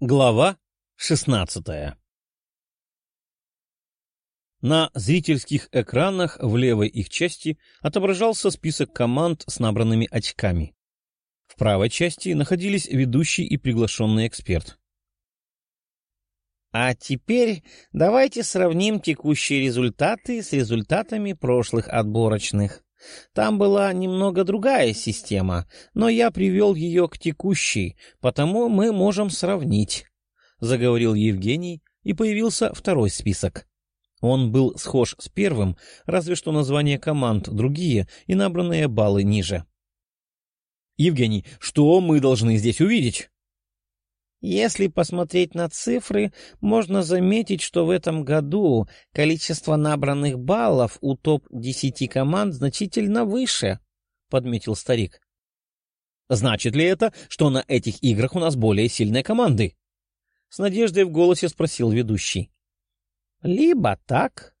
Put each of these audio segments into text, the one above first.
Глава 16 На зрительских экранах в левой их части отображался список команд с набранными очками. В правой части находились ведущий и приглашенный эксперт. А теперь давайте сравним текущие результаты с результатами прошлых отборочных. Там была немного другая система, но я привел ее к текущей, потому мы можем сравнить, — заговорил Евгений, и появился второй список. Он был схож с первым, разве что названия команд другие и набранные баллы ниже. — Евгений, что мы должны здесь увидеть? Если посмотреть на цифры, можно заметить, что в этом году количество набранных баллов у топ-10 команд значительно выше, — подметил старик. — Значит ли это, что на этих играх у нас более сильные команды? — с надеждой в голосе спросил ведущий. — Либо так,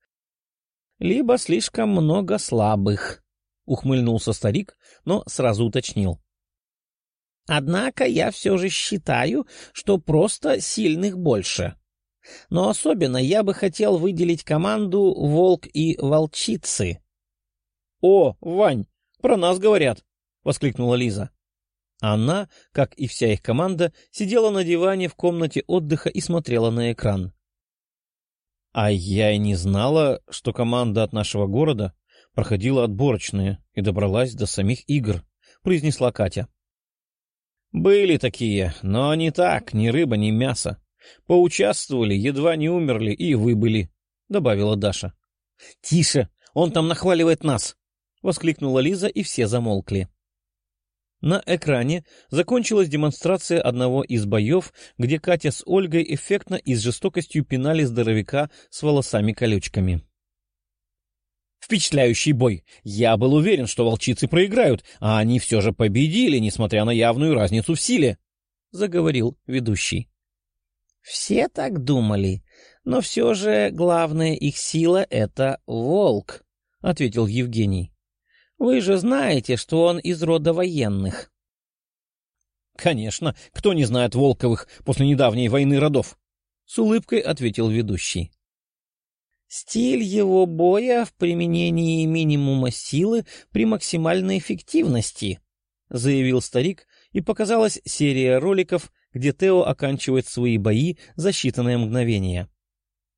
либо слишком много слабых, — ухмыльнулся старик, но сразу уточнил. — Однако я все же считаю, что просто сильных больше. Но особенно я бы хотел выделить команду «Волк» и «Волчицы». — О, Вань, про нас говорят! — воскликнула Лиза. Она, как и вся их команда, сидела на диване в комнате отдыха и смотрела на экран. — А я и не знала, что команда от нашего города проходила отборочные и добралась до самих игр, — произнесла Катя. — были такие, но не так, ни рыба, ни мясо. Поучаствовали, едва не умерли и выбыли, — добавила Даша. — Тише, он там нахваливает нас! — воскликнула Лиза, и все замолкли. На экране закончилась демонстрация одного из боев, где Катя с Ольгой эффектно и с жестокостью пинали здоровяка с волосами-колючками. Впечатляющий бой. Я был уверен, что волчицы проиграют, а они все же победили, несмотря на явную разницу в силе, — заговорил ведущий. — Все так думали, но все же главная их сила — это волк, — ответил Евгений. — Вы же знаете, что он из рода военных. — Конечно, кто не знает Волковых после недавней войны родов? — с улыбкой ответил ведущий. Стиль его боя в применении минимума силы при максимальной эффективности, — заявил старик, и показалась серия роликов, где Тео оканчивает свои бои за считанные мгновения.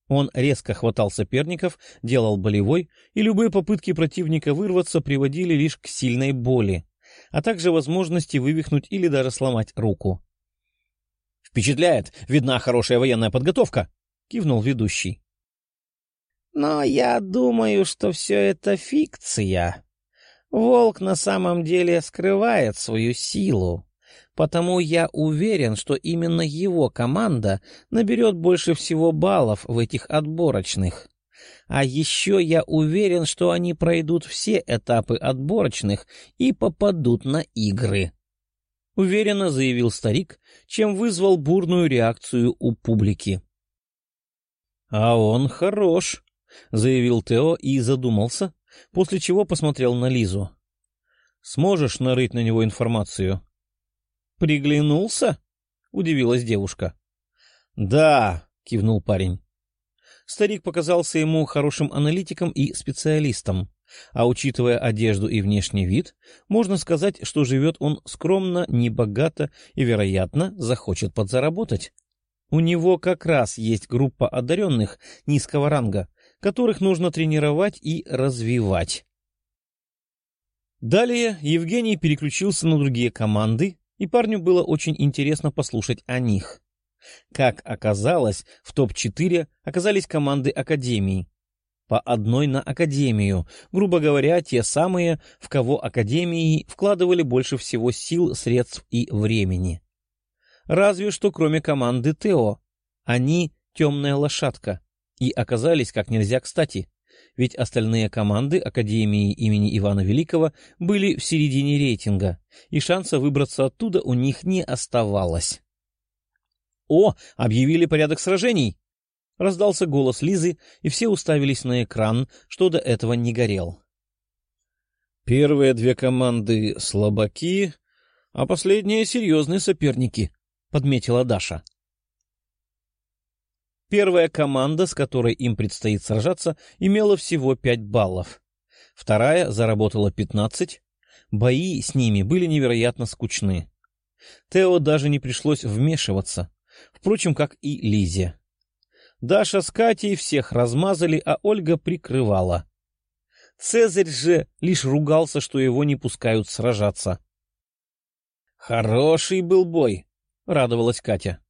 Он резко хватал соперников, делал болевой, и любые попытки противника вырваться приводили лишь к сильной боли, а также возможности вывихнуть или даже сломать руку. — Впечатляет! Видна хорошая военная подготовка! — кивнул ведущий. Но я думаю, что все это фикция. Волк на самом деле скрывает свою силу, потому я уверен, что именно его команда наберет больше всего баллов в этих отборочных. А еще я уверен, что они пройдут все этапы отборочных и попадут на игры. Уверенно заявил старик, чем вызвал бурную реакцию у публики. — А он хорош, — заявил Тео и задумался, после чего посмотрел на Лизу. — Сможешь нарыть на него информацию? — Приглянулся? — удивилась девушка. — Да, — кивнул парень. Старик показался ему хорошим аналитиком и специалистом, а учитывая одежду и внешний вид, можно сказать, что живет он скромно, небогато и, вероятно, захочет подзаработать. У него как раз есть группа одаренных низкого ранга, которых нужно тренировать и развивать. Далее Евгений переключился на другие команды, и парню было очень интересно послушать о них. Как оказалось, в топ-4 оказались команды Академии. По одной на Академию, грубо говоря, те самые, в кого Академии вкладывали больше всего сил, средств и времени. Разве что кроме команды Тео. Они — темная лошадка и оказались как нельзя кстати, ведь остальные команды Академии имени Ивана Великого были в середине рейтинга, и шанса выбраться оттуда у них не оставалось. «О, объявили порядок сражений!» — раздался голос Лизы, и все уставились на экран, что до этого не горел. «Первые две команды — слабаки, а последние — серьезные соперники», — подметила Даша. Первая команда, с которой им предстоит сражаться, имела всего пять баллов. Вторая заработала пятнадцать. Бои с ними были невероятно скучны. Тео даже не пришлось вмешиваться, впрочем, как и Лизе. Даша с Катей всех размазали, а Ольга прикрывала. Цезарь же лишь ругался, что его не пускают сражаться. «Хороший был бой», — радовалась Катя.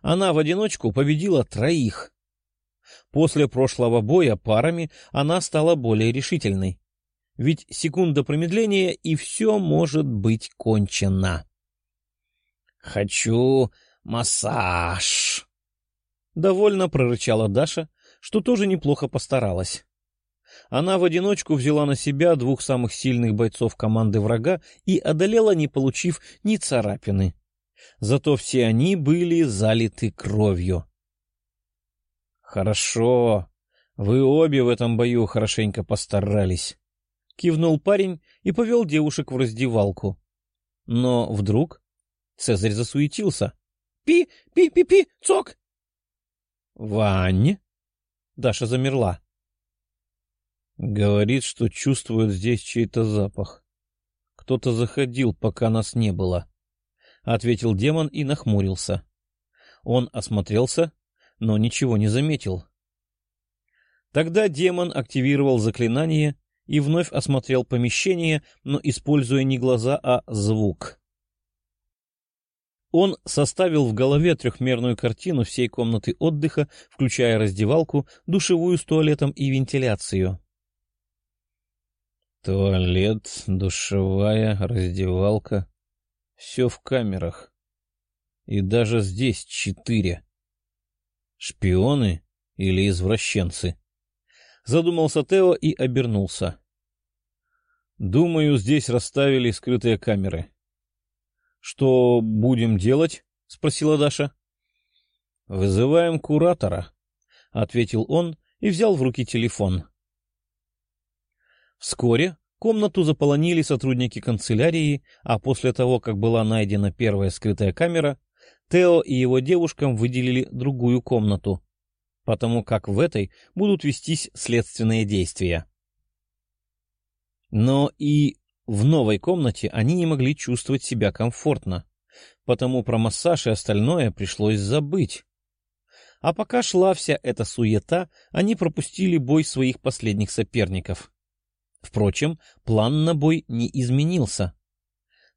Она в одиночку победила троих. После прошлого боя парами она стала более решительной. Ведь секунда промедления, и все может быть кончено. «Хочу массаж!» Довольно прорычала Даша, что тоже неплохо постаралась. Она в одиночку взяла на себя двух самых сильных бойцов команды врага и одолела, не получив ни царапины. Зато все они были залиты кровью. «Хорошо, вы обе в этом бою хорошенько постарались», — кивнул парень и повел девушек в раздевалку. Но вдруг Цезарь засуетился. «Пи, пи, пи, пи, цок!» «Вань!» Даша замерла. Говорит, что чувствует здесь чей-то запах. Кто-то заходил, пока нас не было. — ответил демон и нахмурился. Он осмотрелся, но ничего не заметил. Тогда демон активировал заклинание и вновь осмотрел помещение, но используя не глаза, а звук. Он составил в голове трехмерную картину всей комнаты отдыха, включая раздевалку, душевую с туалетом и вентиляцию. Туалет, душевая, раздевалка, все в камерах. И даже здесь четыре. Шпионы или извращенцы? Задумался Тео и обернулся. Думаю, здесь расставили скрытые камеры. Что будем делать? спросила Даша. Вызываем куратора, ответил он и взял в руки телефон. Вскоре Комнату заполонили сотрудники канцелярии, а после того, как была найдена первая скрытая камера, Тео и его девушкам выделили другую комнату, потому как в этой будут вестись следственные действия. Но и в новой комнате они не могли чувствовать себя комфортно, потому про массаж и остальное пришлось забыть. А пока шла вся эта суета, они пропустили бой своих последних соперников. Впрочем, план на бой не изменился.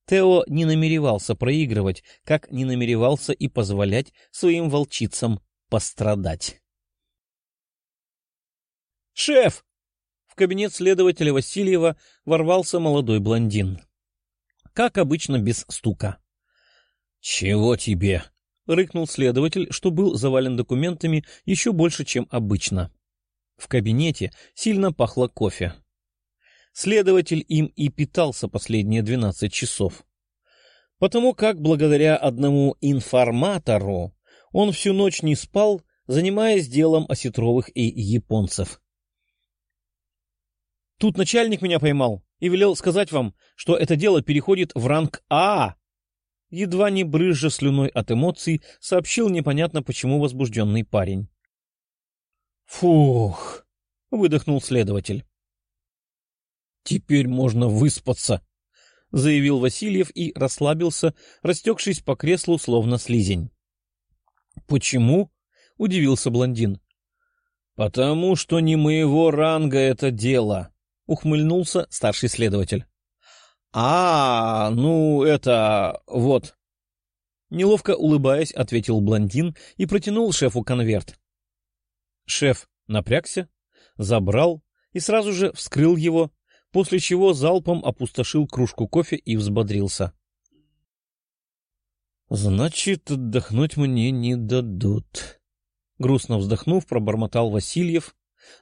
Тео не намеревался проигрывать, как не намеревался и позволять своим волчицам пострадать. «Шеф!» В кабинет следователя Васильева ворвался молодой блондин. Как обычно, без стука. «Чего тебе?» — рыкнул следователь, что был завален документами еще больше, чем обычно. В кабинете сильно пахло кофе. Следователь им и питался последние двенадцать часов. Потому как благодаря одному информатору он всю ночь не спал, занимаясь делом осетровых и японцев. Тут начальник меня поймал и велел сказать вам, что это дело переходит в ранг А. Едва не брызжа слюной от эмоций, сообщил непонятно почему возбужденный парень. «Фух!» — выдохнул следователь. «Теперь можно выспаться», — заявил Васильев и расслабился, растекшись по креслу, словно слизень. «Почему?» — удивился блондин. «Потому что не моего ранга это дело», — ухмыльнулся старший следователь. «А, ну, это... вот...» Неловко улыбаясь, ответил блондин и протянул шефу конверт. Шеф напрягся, забрал и сразу же вскрыл его, после чего залпом опустошил кружку кофе и взбодрился. «Значит, отдохнуть мне не дадут», — грустно вздохнув, пробормотал Васильев,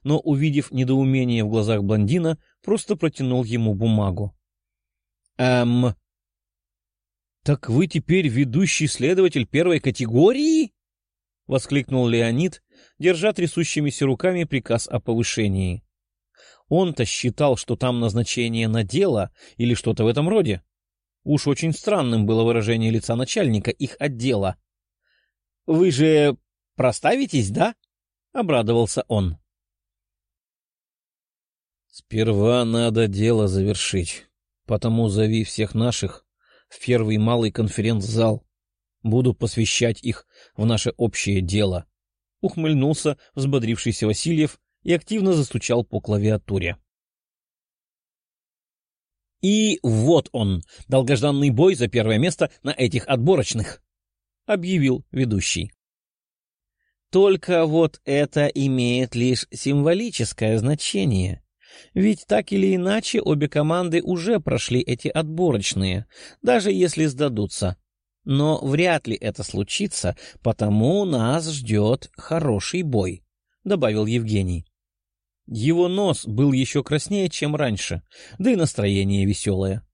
но, увидев недоумение в глазах блондина, просто протянул ему бумагу. «Эм... Так вы теперь ведущий следователь первой категории?» — воскликнул Леонид, держа трясущимися руками приказ о повышении. Он-то считал, что там назначение на дело или что-то в этом роде. Уж очень странным было выражение лица начальника их отдела. — Вы же проставитесь, да? — обрадовался он. «Сперва надо дело завершить, потому зови всех наших в первый малый конференц-зал. Буду посвящать их в наше общее дело», — ухмыльнулся взбодрившийся Васильев и активно застучал по клавиатуре. «И вот он, долгожданный бой за первое место на этих отборочных», — объявил ведущий. Только вот это имеет лишь символическое значение. Ведь так или иначе обе команды уже прошли эти отборочные, даже если сдадутся. Но вряд ли это случится, потому нас ждет хороший бой, — добавил Евгений. Его нос был еще краснее, чем раньше, да и настроение веселое.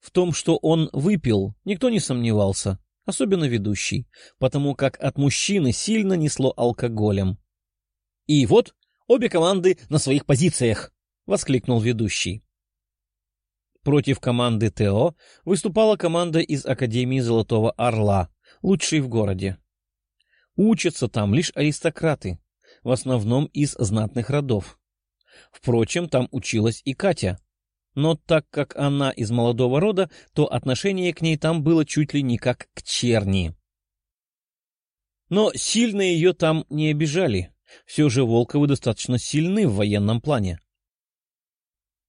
В том, что он выпил, никто не сомневался, особенно ведущий, потому как от мужчины сильно несло алкоголем. И вот Обе команды на своих позициях! — воскликнул ведущий. Против команды ТО выступала команда из Академии Золотого Орла, лучшей в городе. Учатся там лишь аристократы, в основном из знатных родов. Впрочем, там училась и Катя. Но так как она из молодого рода, то отношение к ней там было чуть ли не как к черни. Но сильно ее там не обижали. Все же Волковы достаточно сильны в военном плане.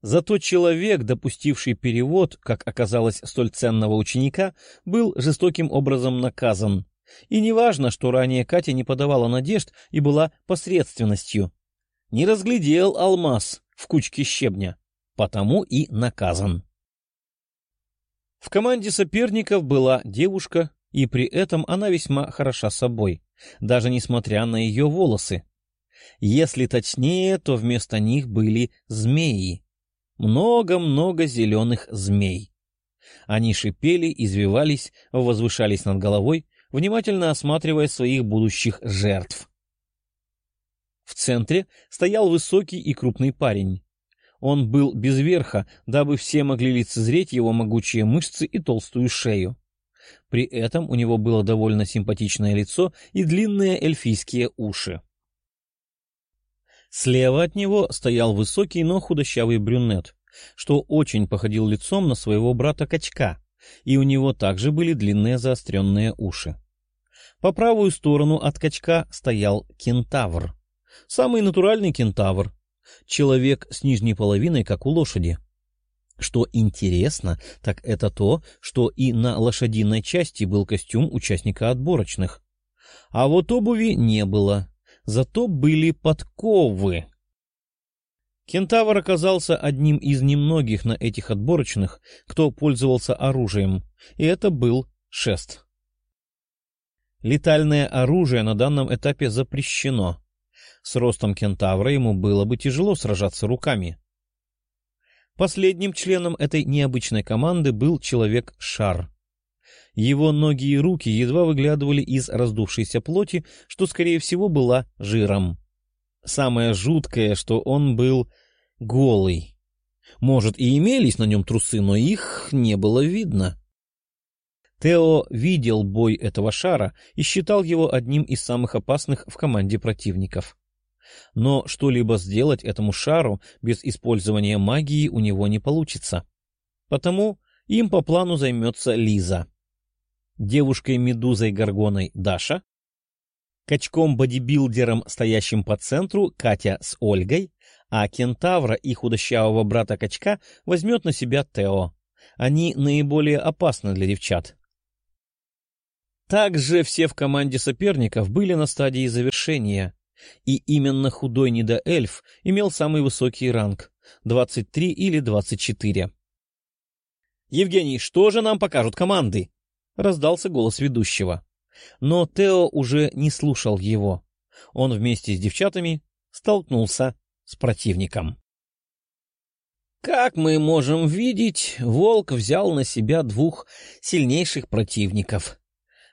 Зато человек, допустивший перевод, как оказалось, столь ценного ученика, был жестоким образом наказан. И неважно, что ранее Катя не подавала надежд и была посредственностью. Не разглядел алмаз в кучке щебня, потому и наказан. В команде соперников была девушка, и при этом она весьма хороша собой, даже несмотря на ее волосы. Если точнее, то вместо них были змеи. Много-много зеленых змей. Они шипели, извивались, возвышались над головой, внимательно осматривая своих будущих жертв. В центре стоял высокий и крупный парень. Он был без верха, дабы все могли лицезреть его могучие мышцы и толстую шею. При этом у него было довольно симпатичное лицо и длинные эльфийские уши. Слева от него стоял высокий, но худощавый брюнет, что очень походил лицом на своего брата-качка, и у него также были длинные заостренные уши. По правую сторону от качка стоял кентавр. Самый натуральный кентавр. Человек с нижней половиной, как у лошади. Что интересно, так это то, что и на лошадиной части был костюм участника отборочных. А вот обуви не было, зато были подковы. Кентавр оказался одним из немногих на этих отборочных, кто пользовался оружием, и это был шест. Летальное оружие на данном этапе запрещено. С ростом кентавра ему было бы тяжело сражаться руками. Последним членом этой необычной команды был человек-шар. Его ноги и руки едва выглядывали из раздувшейся плоти, что, скорее всего, была жиром. Самое жуткое, что он был голый. Может, и имелись на нем трусы, но их не было видно. Тео видел бой этого шара и считал его одним из самых опасных в команде противников. Но что-либо сделать этому шару без использования магии у него не получится. Потому им по плану займется Лиза девушкой-медузой Горгоной Даша, качком-бодибилдером, стоящим по центру, Катя с Ольгой, а кентавра и худощавого брата-качка возьмет на себя Тео. Они наиболее опасны для девчат. Также все в команде соперников были на стадии завершения, и именно худой недоэльф имел самый высокий ранг — 23 или 24. «Евгений, что же нам покажут команды?» — раздался голос ведущего. Но Тео уже не слушал его. Он вместе с девчатами столкнулся с противником. Как мы можем видеть, волк взял на себя двух сильнейших противников.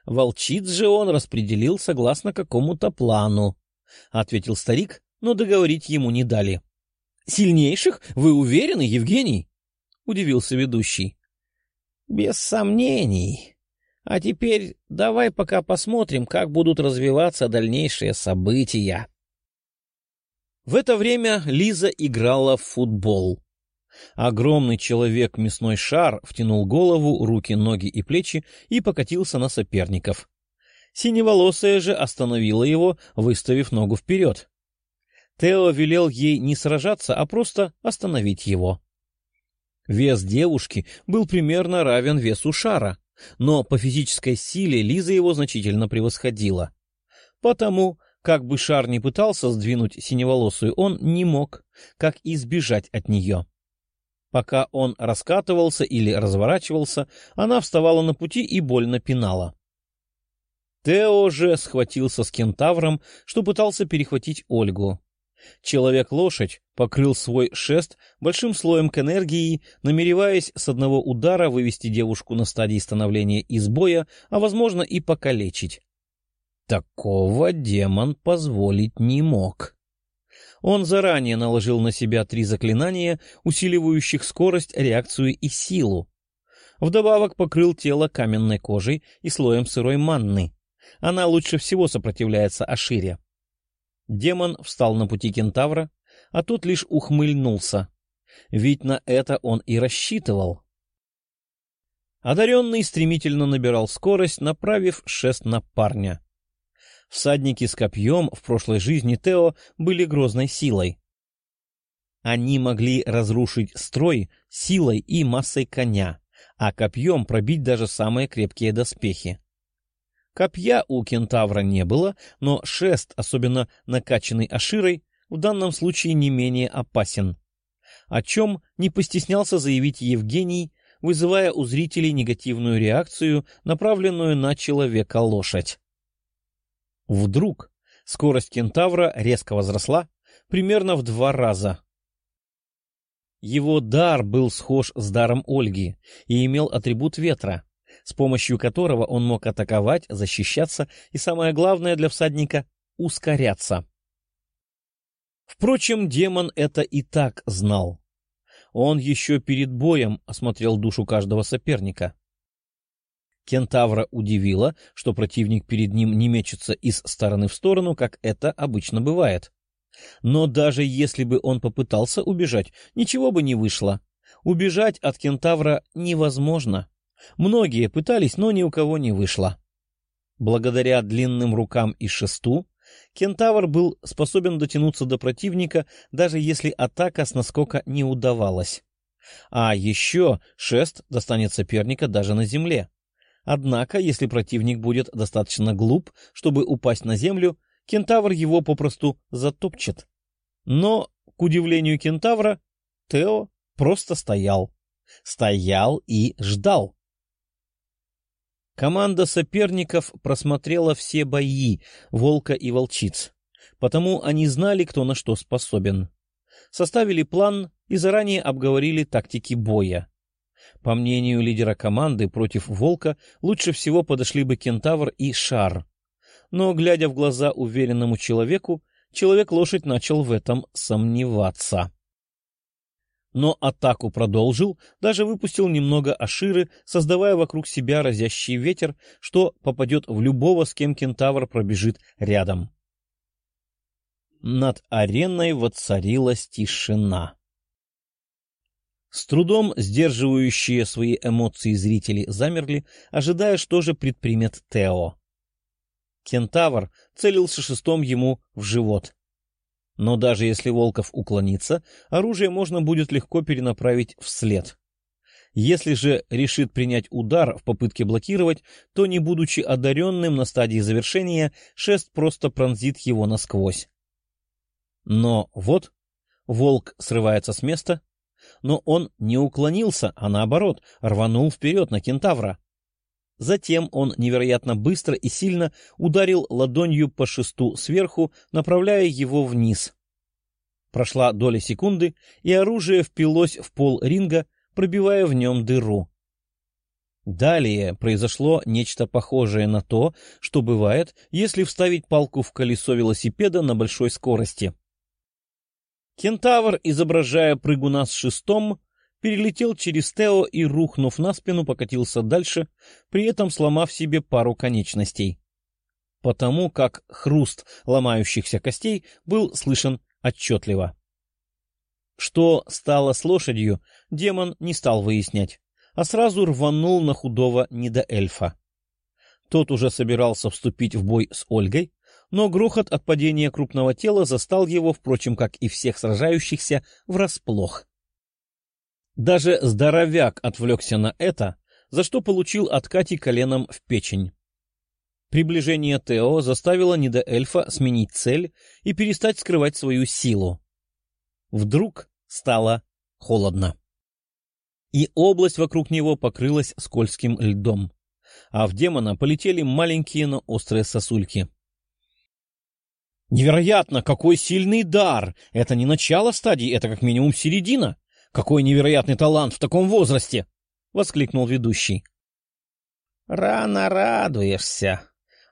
Волчиц же он распределил согласно какому-то плану, — ответил старик, но договорить ему не дали. — Сильнейших? Вы уверены, Евгений? — удивился ведущий. — Без сомнений, А теперь давай пока посмотрим, как будут развиваться дальнейшие события. В это время Лиза играла в футбол. Огромный человек-мясной шар втянул голову, руки, ноги и плечи и покатился на соперников. Синеволосая же остановила его, выставив ногу вперед. Тео велел ей не сражаться, а просто остановить его. Вес девушки был примерно равен весу шара, но по физической силе Лиза его значительно превосходила. Потому, как бы шар не пытался сдвинуть синеволосую, он не мог, как избежать от нее. Пока он раскатывался или разворачивался, она вставала на пути и больно пинала. Тео же схватился с кентавром, что пытался перехватить Ольгу. Человек-лошадь покрыл свой шест большим слоем к энергии, намереваясь с одного удара вывести девушку на стадии становления из боя, а, возможно, и покалечить. Такого демон позволить не мог. Он заранее наложил на себя три заклинания, усиливающих скорость, реакцию и силу. Вдобавок покрыл тело каменной кожей и слоем сырой манны. Она лучше всего сопротивляется Ашире. Демон встал на пути кентавра, а тот лишь ухмыльнулся. Ведь на это он и рассчитывал. Одаренный стремительно набирал скорость, направив шест на парня. Всадники с копьем в прошлой жизни Тео были грозной силой. Они могли разрушить строй силой и массой коня, а копьем пробить даже самые крепкие доспехи. Копья у кентавра не было, но шест, особенно накачанный Аширой, в данном случае не менее опасен. О чем не постеснялся заявить Евгений, вызывая у зрителей негативную реакцию, направленную на человека-лошадь. Вдруг скорость кентавра резко возросла примерно в два раза. Его дар был схож с даром Ольги и имел атрибут ветра с помощью которого он мог атаковать, защищаться и, самое главное для всадника, ускоряться. Впрочем, демон это и так знал. Он еще перед боем осмотрел душу каждого соперника. Кентавра удивило, что противник перед ним не мечется из стороны в сторону, как это обычно бывает. Но даже если бы он попытался убежать, ничего бы не вышло. Убежать от кентавра невозможно. Многие пытались, но ни у кого не вышло. Благодаря длинным рукам и шесту, кентавр был способен дотянуться до противника, даже если атака с наскока не удавалась. А еще шест достанет соперника даже на земле. Однако, если противник будет достаточно глуп, чтобы упасть на землю, кентавр его попросту затопчет. Но, к удивлению кентавра, Тео просто стоял. Стоял и ждал. Команда соперников просмотрела все бои волка и волчиц, потому они знали, кто на что способен. Составили план и заранее обговорили тактики боя. По мнению лидера команды, против волка лучше всего подошли бы кентавр и шар. Но, глядя в глаза уверенному человеку, человек-лошадь начал в этом сомневаться но атаку продолжил, даже выпустил немного аширы, создавая вокруг себя разящий ветер, что попадет в любого, с кем кентавр пробежит рядом. Над ареной воцарилась тишина. С трудом сдерживающие свои эмоции зрители замерли, ожидая, что же предпримет Тео. Кентавр целился шестом ему в живот — но даже если Волков уклонится, оружие можно будет легко перенаправить вслед. Если же решит принять удар в попытке блокировать, то, не будучи одаренным на стадии завершения, шест просто пронзит его насквозь. Но вот волк срывается с места, но он не уклонился, а наоборот, рванул вперед на кентавра. Затем он невероятно быстро и сильно ударил ладонью по шесту сверху, направляя его вниз. Прошла доля секунды, и оружие впилось в пол ринга, пробивая в нем дыру. Далее произошло нечто похожее на то, что бывает, если вставить палку в колесо велосипеда на большой скорости. Кентавр, изображая прыгуна с шестом, перелетел через Тео и, рухнув на спину, покатился дальше, при этом сломав себе пару конечностей. Потому как хруст ломающихся костей был слышен отчетливо. Что стало с лошадью, демон не стал выяснять, а сразу рванул на худого недоэльфа. Тот уже собирался вступить в бой с Ольгой, но грохот от падения крупного тела застал его, впрочем, как и всех сражающихся, врасплох. Даже здоровяк отвлекся на это, за что получил от Кати коленом в печень. Приближение Тео заставило недоэльфа сменить цель и перестать скрывать свою силу. Вдруг стало холодно. И область вокруг него покрылась скользким льдом, а в демона полетели маленькие, но острые сосульки. «Невероятно! Какой сильный дар! Это не начало стадии, это как минимум середина! Какой невероятный талант в таком возрасте!» — воскликнул ведущий. «Рано радуешься.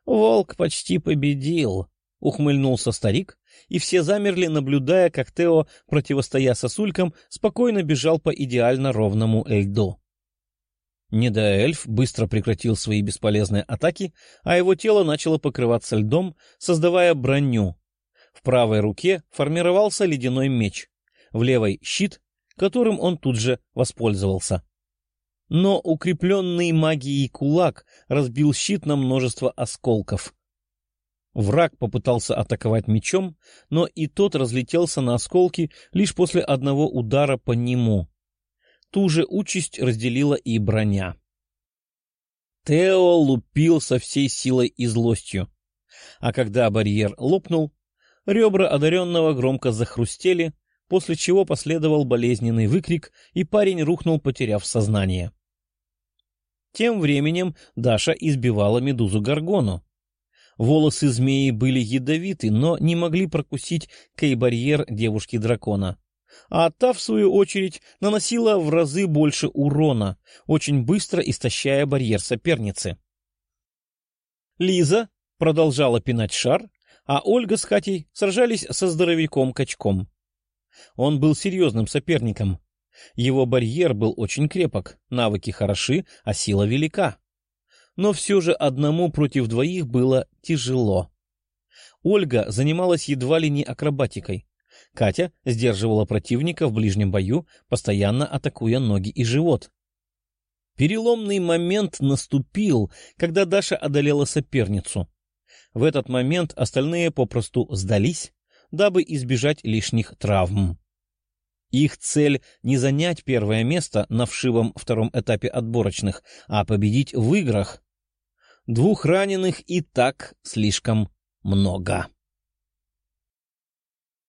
Волк почти победил», — ухмыльнулся старик, и все замерли, наблюдая, как Тео, противостоя сосулькам, спокойно бежал по идеально ровному льду. Недоэльф быстро прекратил свои бесполезные атаки, а его тело начало покрываться льдом, создавая броню. В правой руке формировался ледяной меч, в левой — щит, которым он тут же воспользовался. Но укрепленный магией кулак разбил щит на множество осколков. Враг попытался атаковать мечом, но и тот разлетелся на осколки лишь после одного удара по нему. Ту же участь разделила и броня. Тео лупил со всей силой и злостью. А когда барьер лопнул, ребра одаренного громко захрустели, после чего последовал болезненный выкрик, и парень рухнул, потеряв сознание. Тем временем Даша избивала медузу Гаргону. Волосы змеи были ядовиты, но не могли прокусить кей-барьер девушки-дракона. А та, в свою очередь, наносила в разы больше урона, очень быстро истощая барьер соперницы. Лиза продолжала пинать шар, а Ольга с Катей сражались со здоровяком-качком. Он был серьезным соперником. Его барьер был очень крепок, навыки хороши, а сила велика но все же одному против двоих было тяжело. Ольга занималась едва ли не акробатикой. Катя сдерживала противника в ближнем бою, постоянно атакуя ноги и живот. Переломный момент наступил, когда Даша одолела соперницу. В этот момент остальные попросту сдались, дабы избежать лишних травм. Их цель не занять первое место на вшивом втором этапе отборочных, а победить в играх. Двух раненых и так слишком много.